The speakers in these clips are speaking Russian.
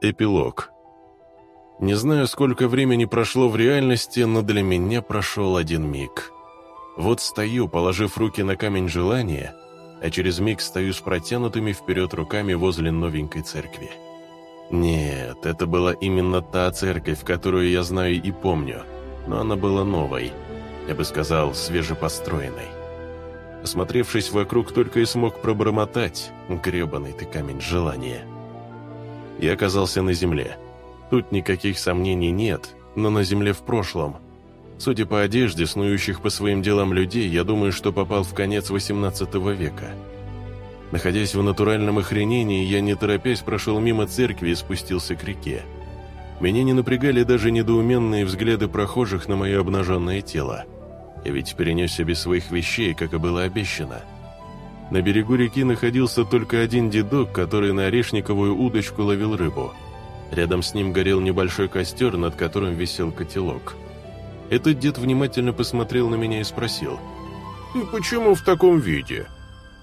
Эпилог. Не знаю, сколько времени прошло в реальности, но для меня прошел один миг. Вот стою, положив руки на камень желания, а через миг стою с протянутыми вперед руками возле новенькой церкви. Нет, это была именно та церковь, которую я знаю и помню, но она была новой, я бы сказал, свежепостроенной. Осмотревшись вокруг, только и смог пробормотать «гребаный ты камень желания» и оказался на земле. Тут никаких сомнений нет, но на земле в прошлом. Судя по одежде снующих по своим делам людей, я думаю, что попал в конец XVIII века. Находясь в натуральном охренении, я не торопясь прошел мимо церкви и спустился к реке. Меня не напрягали даже недоуменные взгляды прохожих на мое обнаженное тело. Я ведь перенесся без своих вещей, как и было обещано. На берегу реки находился только один дедок, который на орешниковую удочку ловил рыбу. Рядом с ним горел небольшой костер, над которым висел котелок. Этот дед внимательно посмотрел на меня и спросил. «Ты почему в таком виде?»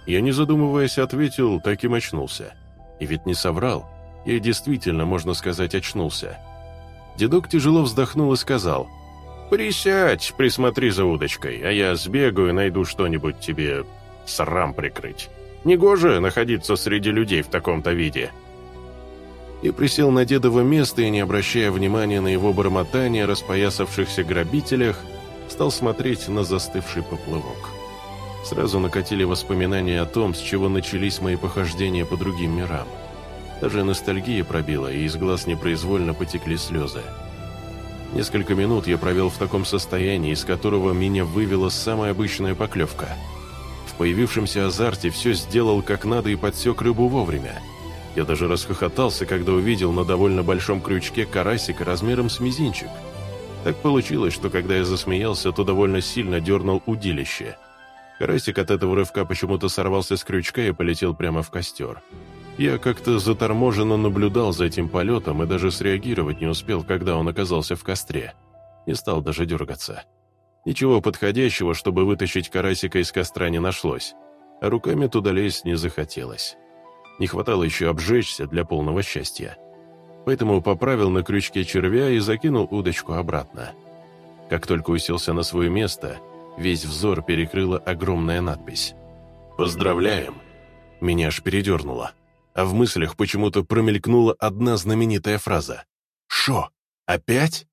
Я, не задумываясь, ответил, так и очнулся. И ведь не соврал. Я действительно, можно сказать, очнулся. Дедок тяжело вздохнул и сказал. «Присядь, присмотри за удочкой, а я сбегаю и найду что-нибудь тебе срам прикрыть. Негоже находиться среди людей в таком-то виде. И присел на дедово место и, не обращая внимания на его бормотание распоясавшихся грабителях, стал смотреть на застывший поплавок. Сразу накатили воспоминания о том, с чего начались мои похождения по другим мирам. Даже ностальгия пробила, и из глаз непроизвольно потекли слезы. Несколько минут я провел в таком состоянии, из которого меня вывела самая обычная поклевка – появившемся азарте все сделал как надо и подсек рыбу вовремя. Я даже расхохотался, когда увидел на довольно большом крючке карасика размером с мизинчик. Так получилось, что когда я засмеялся, то довольно сильно дернул удилище. Карасик от этого рывка почему-то сорвался с крючка и полетел прямо в костер. Я как-то заторможенно наблюдал за этим полетом и даже среагировать не успел, когда он оказался в костре. Не стал даже дергаться. Ничего подходящего, чтобы вытащить карасика из костра не нашлось, а руками туда лезть не захотелось. Не хватало еще обжечься для полного счастья. Поэтому поправил на крючке червя и закинул удочку обратно. Как только уселся на свое место, весь взор перекрыла огромная надпись. «Поздравляем!» Меня аж передернуло. А в мыслях почему-то промелькнула одна знаменитая фраза. «Шо? Опять?»